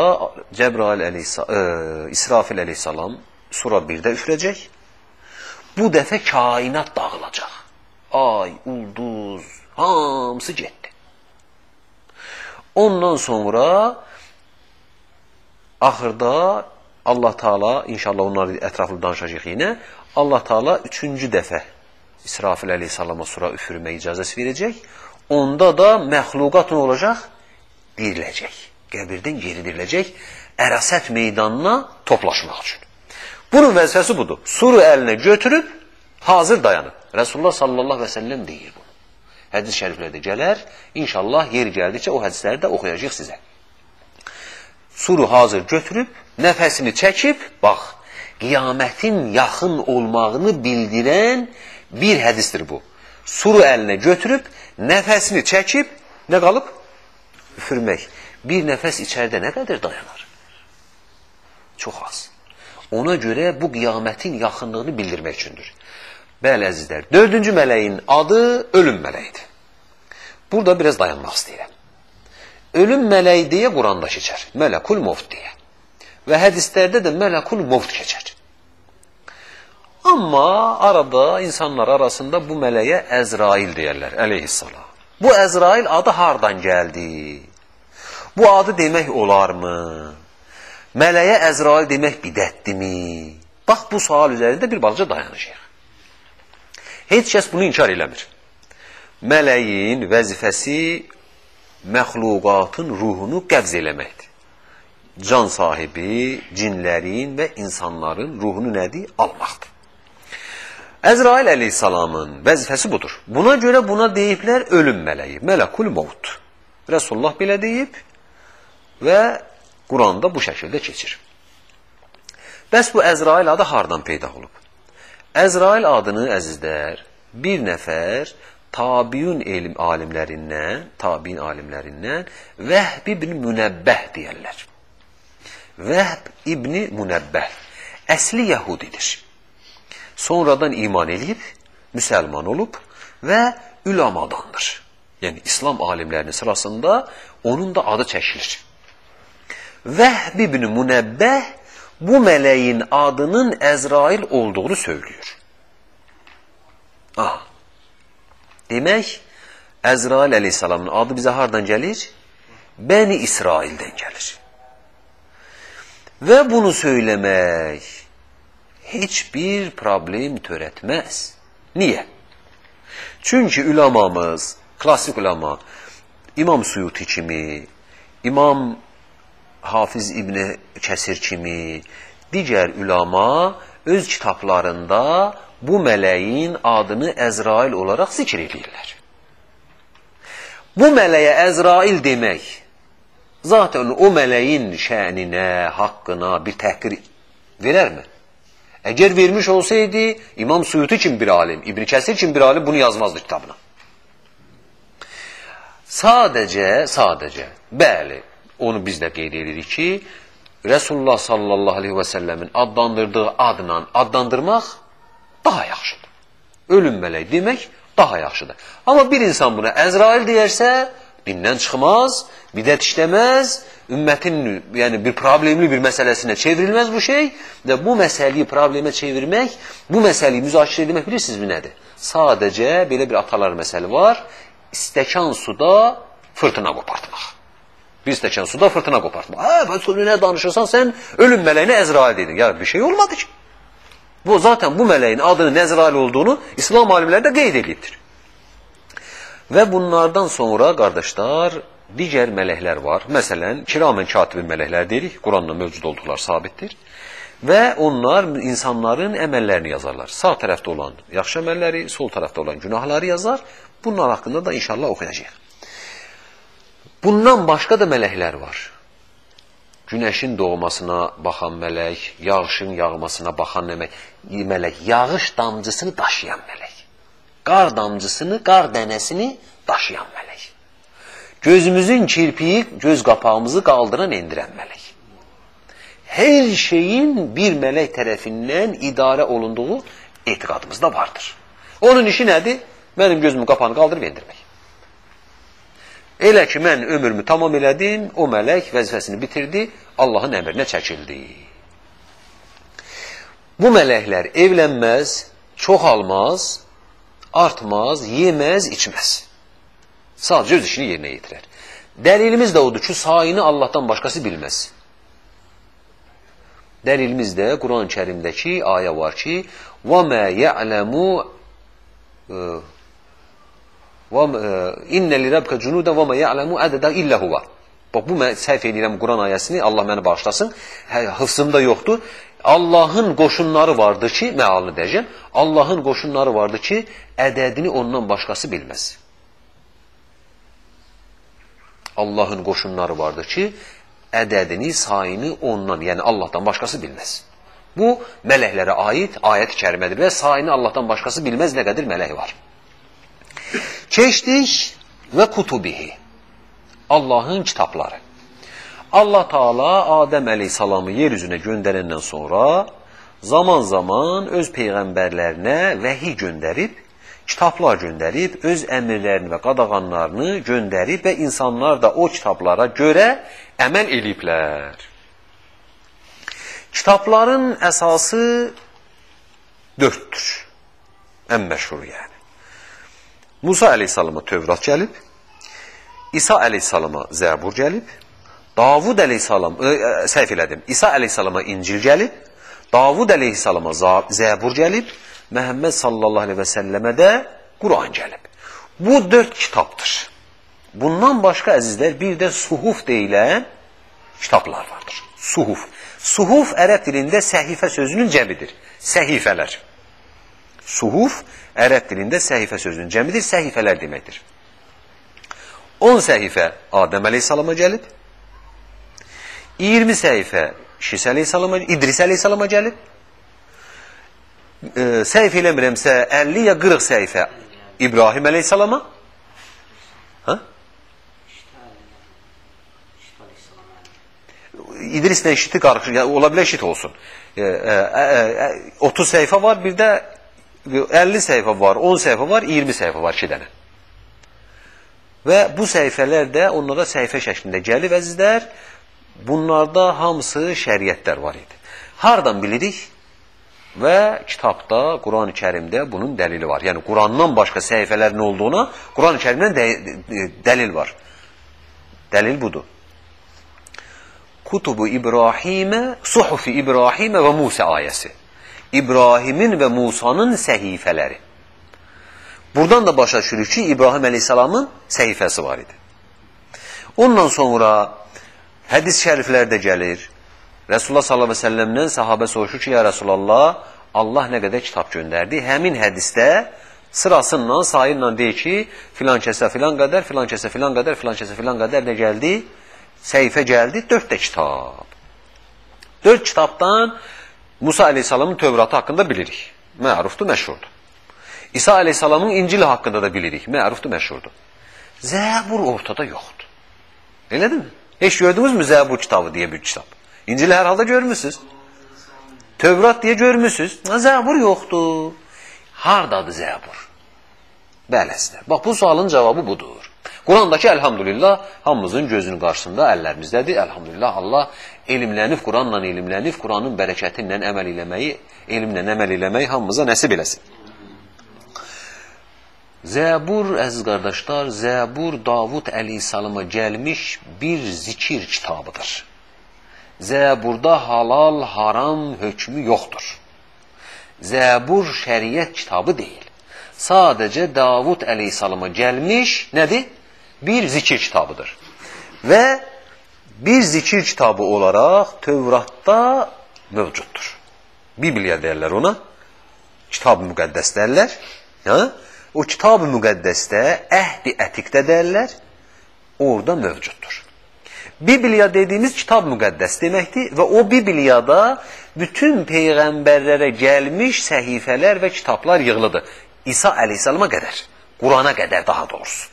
Cəbrail əleyhissalam, e, İsrafil əleyhissalam sura 1-də üfürəcək. Bu dəfə kainat dağılacaq ay, ulduz, hamısı getdi. Ondan sonra axırda Allah Taala inşallah onları ətraflı danışacağıq yenə. Allah Taala üçüncü dəfə İsrafil aleyhissalama sura üfürmə icazəsi verəcək. Onda da məxluqat nə olacaq? Diriləcək. Qəbirdən geri diriləcək. Ərəsət meydanına toplaşmaq üçün. Bunun vəzifəsi budur. Suru əlinə götürüb, hazır dayanıb. Resulullah sallallahu aleyhi ve sellem deyir bunu. Hədis şəriflərdə gələr. İnşallah yeri gəldikcə o hədisləri də oxuyacaq sizə. Suru hazır götürüb, nəfəsini çəkib, bax, qiyamətin yaxın olmağını bildirən bir hədisdir bu. Suru əlinə götürüb, nəfəsini çəkib, nə qalıb? Üfürmək. Bir nəfəs içəridə nə qədər dayanar? Çox az. Ona görə bu qiyamətin yaxınlığını bildirmək üçündür. Bəli, əzizlər, dördüncü mələyin adı ölüm mələyidir. Burada biraz dayanmaq istəyirəm. Ölüm mələyi deyə Quranda keçər. Mələkul movt deyə. Və hədislərdə də mələkul movt keçər. Amma arada insanlar arasında bu mələyə Əzrail deyərlər, əleyhissalam. Bu Əzrail adı hardan gəldi? Bu adı demək olarmı? Mələyə Əzrail demək bidətdimi? Bax, bu sual üzərində bir balaca dayanacaq. Heç kəs bunu inkar eləmir. Mələyin vəzifəsi məxluqatın ruhunu qəbz eləməkdir. Can sahibi, cinlərin və insanların ruhunu nədir? Almaqdır. Əzrail əleyhissalamın vəzifəsi budur. Buna görə buna deyiblər ölüm mələyi, mələkul maut. Rəsulullah belə deyib və Quranda bu şəkildə keçir. Bəs bu Əzrail adı hardan peyda olub? Əzrail adını əzizlər bir nəfər tabiun elm alimlərindən, tabiin alimlərindən Vəhb ibn Münəbbəh deyərlər. Vəhb ibn Münəbbəh əsli Yahudidir sonradan iman eləyib, müsəlman olub və ülamadandır. Yəni, İslam alimlərinin sırasında onun da adı çəkilir. Vəhb ibn Munəbbəh bu mələyin adının Əzrail olduğunu söylüyor. Ah, demək, Əzrail əleyhissalamın adı bizə hardan gəlir? Bəni İsraildən gəlir. Və bunu söyləmək heç bir problem törətməz. Niyə? Çünki üləmamız, klassik üləma, İmam Suyuti kimi, İmam Hafiz İbni Kəsir kimi, digər üləma öz kitablarında bu mələyin adını Əzrail olaraq zikr edirlər. Bu mələyə Əzrail demək, zaten o mələyin şəninə, haqqına bir təhqir verərmi? Əgər vermiş olsaydı, İmam Suyuti kimi bir alim, İbn Kəsir kimi bir alim bunu yazmazdı kitabına. Sadəcə, sadəcə, bəli, onu biz də qeyd edirik ki, Resulullah sallallahu aleyhi və səlləmin adlandırdığı adla adlandırmaq daha yaxşıdır. Ölüm mələk demək daha yaxşıdır. Amma bir insan buna Əzrail deyərsə, dindən çıxmaz, bidət işləməz, ümmətin yəni bir problemli bir məsələsinə çevrilməz bu şey və bu məsələyi problemə çevirmək, bu məsələyi müzakirə etmək bilirsiniz nədir? Sadəcə belə bir atalar məsəli var, stəkan suda fırtına qopartmaq. Bir stəkan suda fırtına qopartmaq. Hə, bəs nə danışırsan sən ölüm mələyinə Əzrail dedin. Ya bir şey olmadı ki. Bu zaten bu mələyin adının Əzrail olduğunu İslam alimləri də qeyd edibdir. Və bunlardan sonra qardaşlar digər mələklər var. Məsələn, kiramən katibin mələklər deyirik. Quranda mövcud olduqlar sabitdir. Və onlar insanların əməllərini yazarlar. Sağ tərəfdə olan yaxşı əməlləri, sol tərəfdə olan günahları yazar. Bunlar haqqında da inşallah oxuyacaq. Bundan başqa da mələklər var. Günəşin doğmasına baxan mələk, yağışın yağmasına baxan mələk, mələk, yağış damcısını daşıyan mələk. Qar damcısını, qar dənəsini daşıyan mələk. Gözümüzün kirpiyi göz qapağımızı qaldıran endirən mələk. Hər şeyin bir mələk tərəfindən idarə olunduğu etiqadımızda vardır. Onun işi nədir? Mənim gözümün qapağını qaldırıb endirmək. Elə ki, mən ömrümü tamam elədim, o mələk vəzifəsini bitirdi, Allahın əmrinə çəkildi. Bu mələklər evlənməz, çoxalmaz, artmaz, yeməz, içməz. Sadəcə öz işini yerinə yetirər. Dəlilimiz də odur ki, sayını Allahdan başqası bilməz. Dəlilimiz də Quran-ı Kərimdəki ayə var ki, وَمَا يَعْلَمُ Və inna li rabbika junudan və ma ya'lamu adada illa huwa. Bax bu mən səhv edirəm Quran ayəsini, Allah məni bağışlasın. Hə, hıfzımda yoxdur. Allahın qoşunları vardır ki, məalını deyəcəm. Allahın qoşunları vardır ki, ədədini ondan başqası bilməz. Allahın qoşunları vardır ki, ədədini, sayını ondan, yəni Allahdan başqası bilməz. Bu, mələklərə aid ayət-i kərimədir və sayını Allahdan başqası bilməz nə qədər mələk var. Keçdik və kutubihi. Allahın kitabları. Allah Taala Adəm əleyhissalamı yer üzünə göndərəndən sonra zaman-zaman öz peyğəmbərlərinə vəhi göndərib, kitablar göndərib, öz əmrlərini və qadağanlarını göndərib və insanlar da o kitablara görə əməl eləyiblər. Kitabların əsası dörddür. Ən məşhur yəni. Musa əleyhissalama Tövrat gəlib, İsa əleyhissalama Zəbur gəlib, Davud əleyhissalam, ə, ə, səhv elədim, İsa əleyhissalama İncil gəlib, Davud əleyhissalama Zəbur gəlib, Məhəmməd sallallahu aleyhi və səlləmə də Quran gəlib. Bu dörd kitabdır. Bundan başqa əzizlər bir də suhuf deyilən kitablar vardır. Suhuf. Suhuf ərəb dilində səhifə sözünün cəmidir. Səhifələr. Suhuf ərəb dilində səhifə sözünün cəmidir, səhifələr deməkdir. 10 səhifə Adəm əleyhissalama gəlib, 20 səhifə Şis əleyhissalama, İdris əleyhissalama gəlib, e, səhif eləmirəmsə 50 ya 40 səhifə İbrahim əleyhissalama, ha? İdrislə şiti qarışır, ola bilər şit olsun. E, e, e, 30 səhifə var, bir də 50 səhifə var, 10 səhifə var, 20 səhifə var 2 dənə. Və bu səhifələr də onlara səhifə şəklində gəlib əzizlər. Bunlarda hamısı şəriətlər var idi. Hardan bilirik? Və kitabda, Quran-ı Kərimdə bunun dəlili var. Yəni Qurandan başqa səhifələrin olduğuna Quran-ı Kərimdən də, dəlil var. Dəlil budur. Kutubu İbrahimə, Suhufi İbrahimə və Musa ayəsi. İbrahimin və Musanın səhifələri. Buradan da başa düşürük ki, İbrahim əleyhissalamın səhifəsi var idi. Ondan sonra hədis şəriflər də gəlir. Resulullah sallallahu əleyhi və səlləmdən sahabə soruşur ki, ya Resulallah, Allah nə qədər kitab göndərdi? Həmin hədisdə sırasıyla, sayıyla deyir ki, filan kəsə filan qədər, filan kəsə filan qədər, filan kəsə filan qədər nə gəldi? Səhifə gəldi, dörd də kitab. Dörd kitabdan Musa aleyhissalamın Tövratı haqqında bilirik. Mərufdur, məşhurdur. İsa aleyhissalamın İncil haqqında da bilirik. Mərufdur, məşhurdur. Zəbur ortada yoxdur. Elədir mi? Heç gördünüzmü Zəbur kitabı deyə bir kitab? İncil hər halda görmüsünüz. Tövrat deyə görmüsünüz. Zəbur yoxdur. Hardadır Zəbur? Bələsidir. Bax, bu sualın cavabı budur. Qurandakı əlhamdülillah hamımızın gözünün qarşısında əllərimizdədir. Əlhamdülillah Allah elmlənib Quranla elmlənib Quranın bərəkəti ilə əməl eləməyi, elmlə əməl eləməyi hamımıza nəsib eləsin. Zəbur, əziz qardaşlar, Zəbur Davud əleyhissalama gəlmiş bir zikir kitabıdır. Zəburda halal, haram hökmü yoxdur. Zəbur şəriət kitabı deyil. Sadəcə Davud əleyhissalama gəlmiş, nədir? Bir zikir kitabıdır. Və bir zikir kitabı olaraq Tövratda mövcuddur. Bibliya deyərlər ona. Kitab-ı müqəddəs deyərlər. Ha? O kitab-ı müqəddəsdə əhdi ətikdə deyərlər. Orada mövcuddur. Bibliya dediyimiz kitab müqəddəs deməkdir və o Bibliyada bütün peyğəmbərlərə gəlmiş səhifələr və kitablar yığılıdır. İsa əleyhissalama qədər, Qurana qədər daha doğrusu.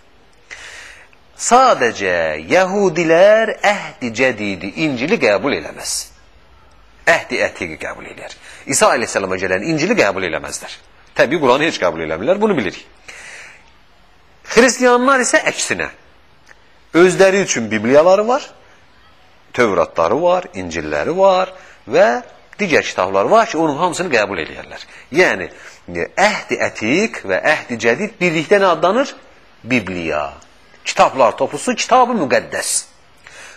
Sadəcə Yəhudilər əhdi cədidi İncili qəbul eləməz. Əhdi ətiqi qəbul elər. İsa aleyhissalama gələn İncili qəbul eləməzlər. Təbii Quranı heç qəbul eləmirlər, bunu bilirik. Xristiyanlar isə əksinə. Özləri üçün Bibliyaları var, Tövratları var, İncilləri var və digər kitablar var ki, onun hamısını qəbul eləyərlər. Yəni, əhdi ətiq və əhdi cədid birlikdə nə adlanır? Bibliya kitablar toplusu kitab-ı müqəddəs.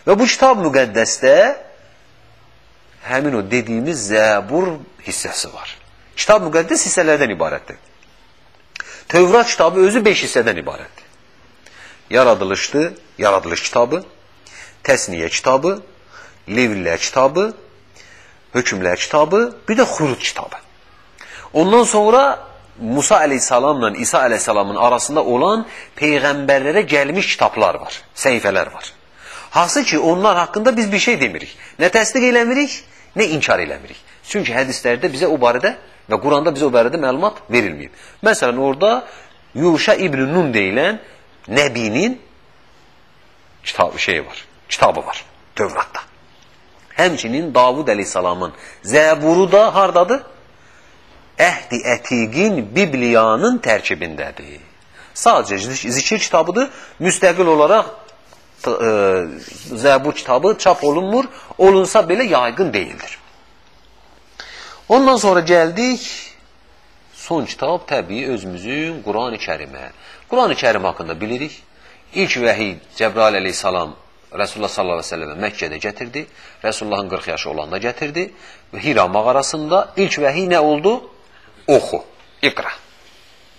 Və bu kitab müqəddəsdə həmin o dediyimiz zəbur hissəsi var. Kitab müqəddəs hissələrdən ibarətdir. Tövrat kitabı özü 5 hissədən ibarətdir. Yaradılışdır, yaradılış kitabı, Təsniyə kitabı, Levillər kitabı, Hökmlər kitabı, bir də Xurud kitabı. Ondan sonra Musa aleyhissalamla İsa aleyhissalamın arasında olan peyğəmbərlərə gəlmiş kitablar var, səhifələr var. Hansı ki, onlar haqqında biz bir şey demirik. Nə təsdiq eləmirik, nə inkar eləmirik. Çünki hədislərdə bizə o barədə və Quranda bizə o barədə məlumat verilməyib. Məsələn, orada Yuşa İbn Nun deyilən Nəbinin kitabı şeyi var, kitabı var Tövratda. Həmçinin Davud əleyhissalamın Zəburu da hardadır? Əhdi Ətiqin Bibliyanın tərkibindədir. Sadəcə zikir kitabıdır, müstəqil olaraq e, Zəbur kitabı çap olunmur, olunsa belə yaygın deyildir. Ondan sonra gəldik son kitab təbii özümüzün Quran-ı Kərimə. Quran-ı Kərim haqqında bilirik. İlk vəhiy Cəbrail əleyhissalam Resulullah sallallahu aleyhi ve sellem'e Mekke'de getirdi. Resulullah'ın 40 yaşı olanda getirdi. Ve Hira mağarasında ilk vahiy ne oldu? Oku, ikra.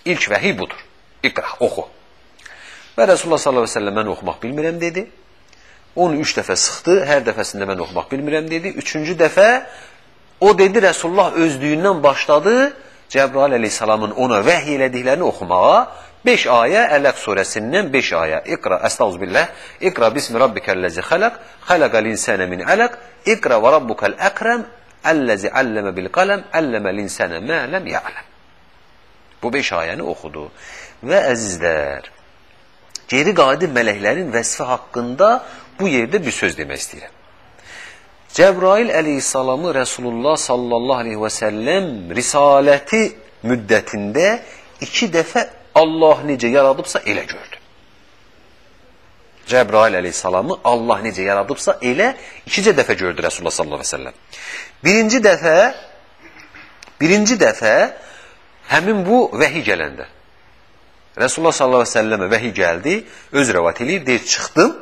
İlk vahiy budur. İkra, oku. Və Resulullah sallallahu aleyhi ve sellem mən oxumaq bilmirəm dedi. Onu üç dəfə sıxdı, hər dəfəsində mən oxumaq bilmirəm dedi. Üçüncü dəfə o dedi Resulullah özlüyündən başladı Cəbrail aleyhissalamın ona vəhiy elədiklərini oxumağa. 5 ayə Ələq surəsindən 5 ayə. İqra, əstəğfirullah. İqra bismi rabbikəllazi xalaq, xalaqal insana min alaq, İqra və rabbukal əkram, allazi allama bil qalam, allama insana ma lam ya'lam. Bu 5 ayəni oxudu. Və əzizlər, geri qayıdıb mələklərin vəsfi haqqında bu yerdə bir söz demək istəyirəm. Cəbrail əleyhissalamı Resulullah sallallahu aleyhi və səlləm risaləti müddətində iki dəfə Allah necə yaradıbsa elə gördü. Cəbrail əleyhissalamı Allah necə yaradıbsa elə ikicə dəfə gördü Resulullah sallallahu əleyhi və səlləm. Birinci dəfə birinci dəfə həmin bu vəhi gələndə Resulullah sallallahu əleyhi və səlləmə vəhi gəldi, öz rəvat eləyir, deyir, çıxdım.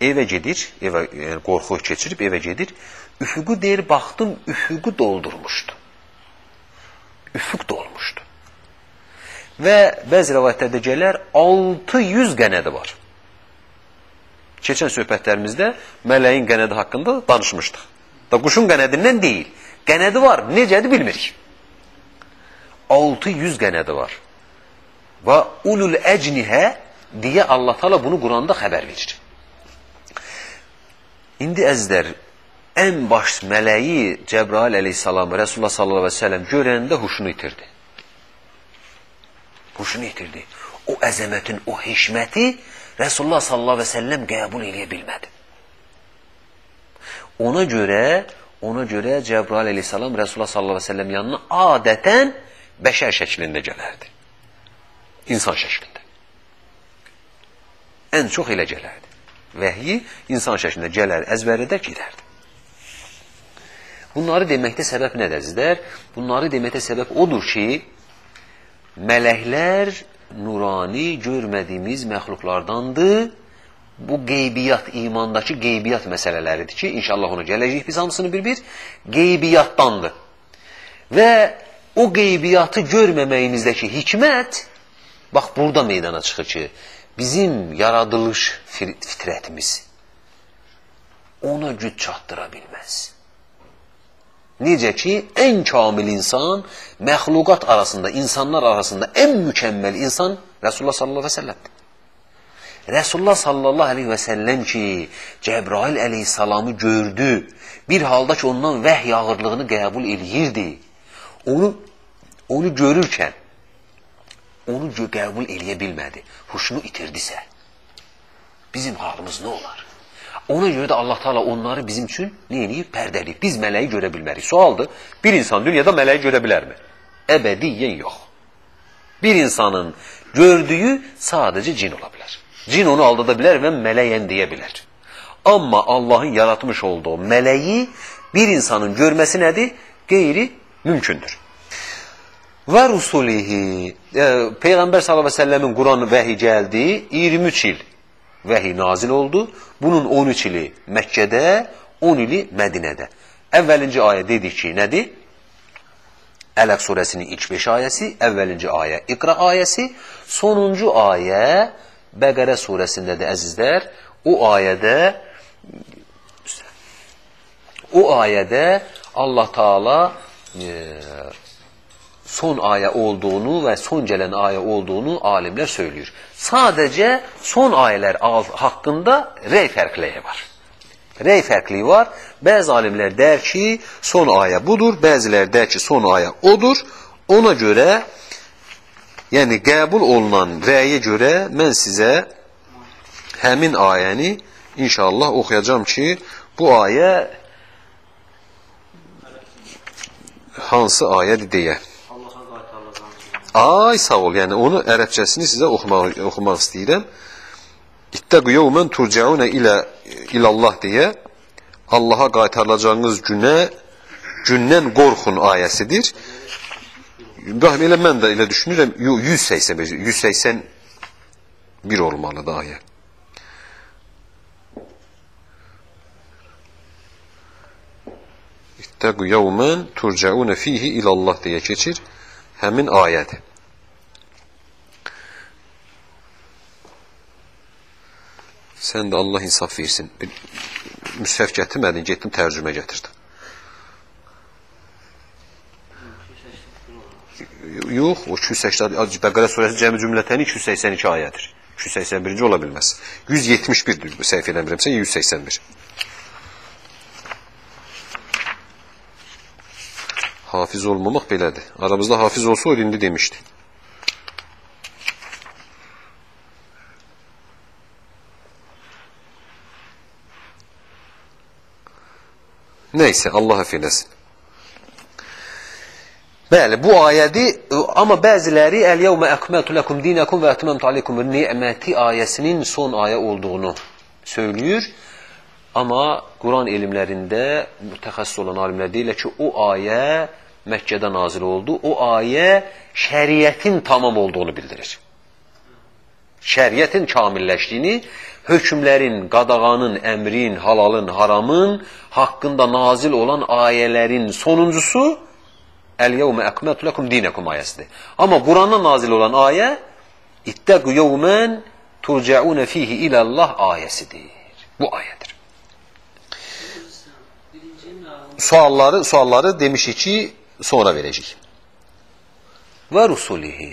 Evə gedir, evə yəni qorxu keçirib evə gedir. Üfüqü deyir, baxdım, üfüqü doldurmuşdu. Üfüq dolmuşdu. Və bəzi rəvayətlərdə gələr 600 qənədi var. Keçən söhbətlərimizdə mələyin qənədi haqqında danışmışdıq. Da quşun qənədindən deyil. Qənədi var, necədir bilmirik. 600 qənədi var. Və ulul əcnihə deyə Allah Taala bunu Quranda xəbər verir. İndi əzizlər, ən baş mələyi Cəbrail əleyhissalamı Rasulullah sallallahu əleyhi və səlləm görəndə huşunu itirdi huşunu itirdi. O əzəmətin, o hişməti Resulullah sallallahu aleyhi ve sellem qəbul edə bilmədi. Ona görə, ona görə Cəbrail aleyhissalam Resulullah sallallahu aleyhi ve sellem yanına adətən bəşər şəklində gələrdi. İnsan şəklində. Ən çox elə gələrdi. Vəhyi insan şəklində gələr, əzbərədə gedərdi. Bunları deməkdə səbəb nədir əzizlər? Bunları deməkdə səbəb odur ki, Mələklər nurani görmədiyimiz məxluqlardandır. Bu qeybiyyat, imandakı qeybiyyat məsələləridir ki, inşallah ona gələcəyik biz hamısını bir-bir. Qeybiyyatdandır. Və o qeybiyyatı görməməyimizdəki hikmət, bax burada meydana çıxır ki, bizim yaradılış fitrətimiz ona güc çatdıra bilməz. Necə ki, ən kamil insan məxluqat arasında, insanlar arasında ən mükəmməl insan Resulullah sallallahu aleyhi ve sellemdir. Resulullah sallallahu aleyhi ve sellem ki, Cəbrail aleyhissalamı gördü, bir halda ki, ondan vəhy ağırlığını qəbul eləyirdi. Onu, onu görürkən, onu qəbul eləyə bilmədi, huşunu itirdisə, bizim halımız nə olar? Ona görə də Allah Taala onları bizim üçün nə eləyib? Pərdəliyib. Biz mələyi görə bilmərik. Sualdır, bir insan dünyada mələyi görə bilərmi? Əbədiyyən yox. Bir insanın gördüyü sadəcə cin ola bilər. Cin onu aldada bilər və mələyən deyə bilər. Amma Allahın yaratmış olduğu mələyi bir insanın görməsi nədir? Qeyri mümkündür. Və rusulihi, e, Peyğəmbər səlləmin Quran vəhi gəldi 23 il vəhi nazil oldu. Bunun 13 ili Məkkədə, 10 ili Mədinədə. Əvvəlinci ayə dedik ki, nədir? Ələq surəsinin ilk 5 ayəsi, əvvəlinci ayə İqra ayəsi, sonuncu ayə Bəqərə surəsində də əzizlər, o ayədə o ayədə Allah Taala e, son ayə olduğunu və son gələn ayə olduğunu alimlər söylüyor. Sadəcə son ayələr haqqında rey fərqliyi var. Rey fərqliyi var. Bəzi alimlər der ki, son ayə budur, bəziləri der ki, son ayə odur. Ona görə, yəni qəbul olunan rəyə görə mən sizə həmin ayəni inşallah oxuyacam ki, bu ayə hansı ayədir deyə. Ay sağ ol. Yəni onu ərəbcəsini sizə oxumaq oxumaq istəyirəm. İttəqu yevmen turcauna ilə ilallah deyə Allaha qaytarılacağınız günə gündən qorxun ayəsidir. Bax elə mən də elə düşünürəm 181 181 olmalıdır ayə. İttəqu yevmen turcauna fihi ilallah deyə keçir həmin ayədir. Sən də Allah insaf versin. Müsəf gətirmədin, getdim tərcümə gətirdim. Yox, o 280 Bəqərə surəsi cəmi cümlətəni 282 ayədir. 281-ci ola bilməz. 171-dir səhv eləmirəmsə 181. Hafiz olmamaq belədir. Aramızda hafiz olsa o indi demişdi. Neyse Allah affeylesin. Bəli, bu ayədi, amma bəziləri Əl-yevmə əkməltu ləkum dinəkum və ətməmtu aleykum ni'məti ayəsinin son ayə olduğunu söylüyor. Amma Quran elmlərində mütəxəssis olan alimlər deyirlər ki, o ayə Məkkədə nazil oldu. O ayə şəriətin tamam olduğunu bildirir. Şəriətin kamilləşdiyini, hökmlərin, qadağanın, əmrin, halalın, haramın haqqında nazil olan ayələrin sonuncusu Əl-yevmə əkmətü ləkum dinəkum ayəsidir. Amma Qurandan nazil olan ayə İttəqü yevmən turcəunə fihi iləllah ayəsidir. Bu ayədir. Sualları, sualları demişik ki, sonra verəcək. Və rusulihi,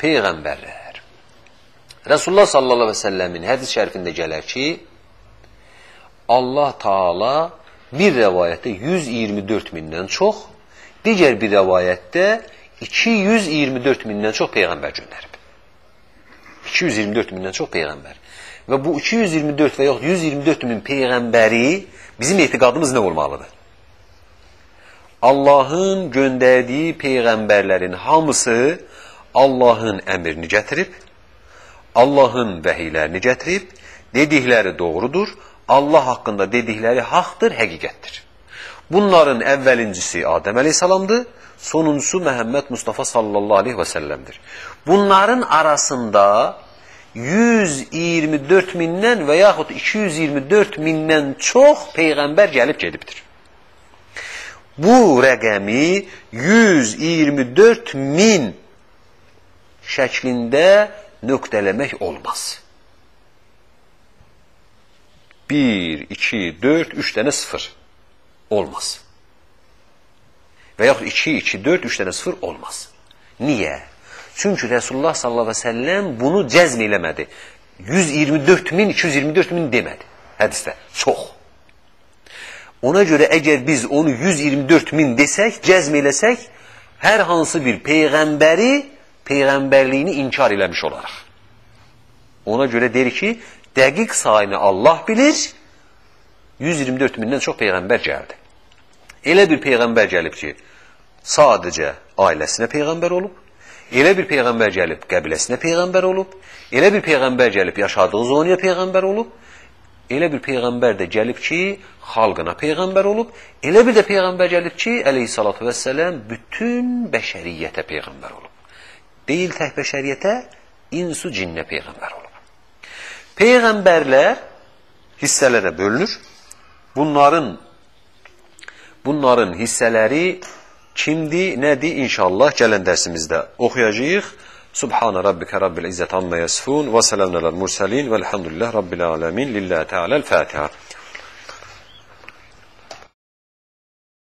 Peyğəmbərlər. Resulullah sallallahu aleyhi ve sellemin hədis şərifində gələr ki, Allah Taala bir rəvayətdə 124 mindən çox, digər bir rəvayətdə 224 mindən çox Peyğəmbər göndərib. 224 mindən çox Peyğəmbər. Və bu 224 və yoxud 124 min Peyğəmbəri bizim etiqadımız nə olmalıdır? Allahın göndərdiyi peyğəmbərlərin hamısı Allahın əmrini gətirib, Allahın vəhiylərini gətirib, dedikləri doğrudur, Allah haqqında dedikləri haqdır, həqiqətdir. Bunların əvvəlincisi Adəm əleyhissalamdır, sonuncusu Məhəmməd Mustafa sallallahu aleyhi və səlləmdir. Bunların arasında 124 mindən və yaxud 224 mindən çox peyğəmbər gəlib gedibdir bu rəqəmi 124 min şəklində nöqtələmək olmaz. 1, 2, 4, 3 dənə 0 olmaz. Və yaxud 2, 2, 4, 3 dənə 0 olmaz. Niyə? Çünki Resulullah sallallahu aleyhi ve sellem bunu cəzm eləmədi. 124 min, 224 min demədi hədisdə. Çox. Ona görə əgər biz onu 124 min desək, cəzm eləsək, hər hansı bir peyğəmbəri peyğəmbərliyini inkar eləmiş olaraq. Ona görə deyir ki, dəqiq sayını Allah bilir, 124 mindən çox peyğəmbər gəldi. Elə bir peyğəmbər gəlib ki, sadəcə ailəsinə peyğəmbər olub, elə bir peyğəmbər gəlib qəbiləsinə peyğəmbər olub, elə bir peyğəmbər gəlib yaşadığı zonaya peyğəmbər olub, elə bir peyğəmbər də gəlib ki, xalqına peyğəmbər olub, elə bir də peyğəmbər gəlib ki, əleyhissalatu vəssələm bütün bəşəriyyətə peyğəmbər olub. Deyil tək bəşəriyyətə, insu cinnə peyğəmbər olub. Peyğəmbərlər hissələrə bölünür. Bunların bunların hissələri kimdir, nədir inşallah gələn dərsimizdə oxuyacağıq. Subhana rabbika rabbil izzati amma yasifun və selamun alel murselin velhamdülillah rabbil alamin. Lillahi Teala'l Fatiha.